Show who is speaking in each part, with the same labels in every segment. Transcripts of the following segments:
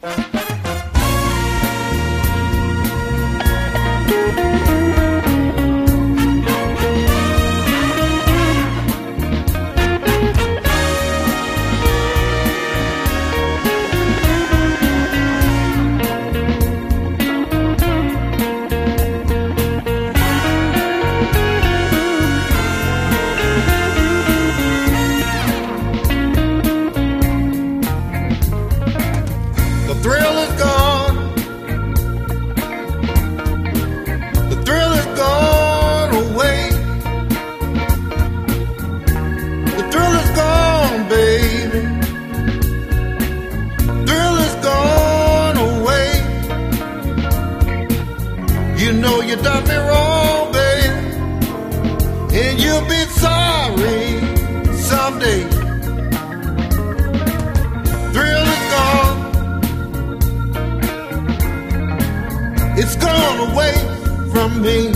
Speaker 1: Bye. you done me wrong, babe. And you'll be sorry someday. Thrill is gone. It's gone away from me.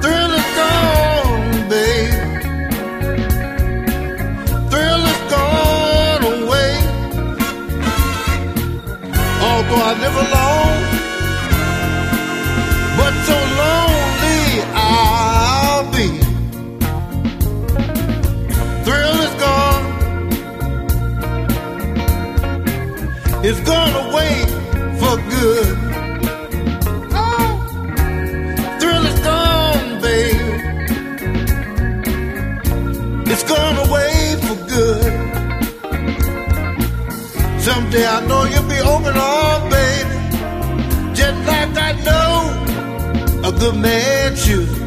Speaker 1: Thrill is gone, babe. although I live alone. is gone away for good. Oh, thrill is gone, babe. It's gone away for good. Someday I know you'll be open arms, baby. Just like I know a good man should.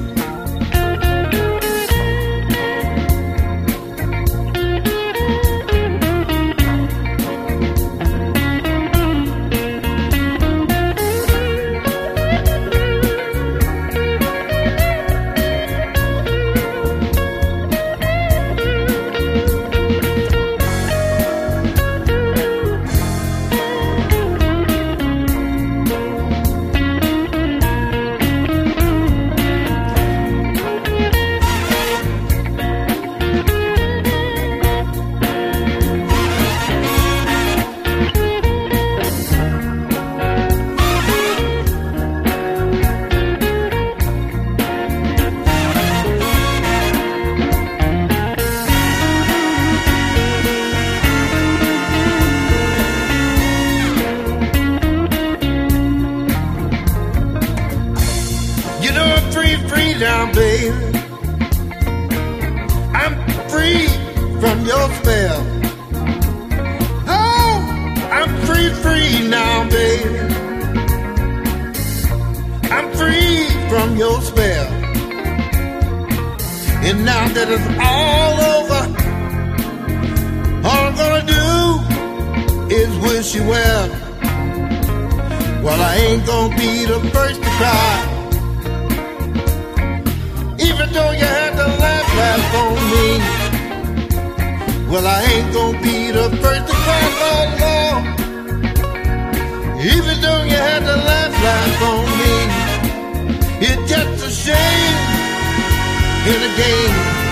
Speaker 1: I'm free, free now, baby. I'm free from your spell. Oh, I'm free, free now, baby. I'm free from your spell. And now that it's all over, all I'm gonna do is wish you well. Well, I ain't gonna be the first to cry. Well, I ain't gonna be the first to cry no more. Even though you had to laugh lifeline on me, it's just a shame in a game.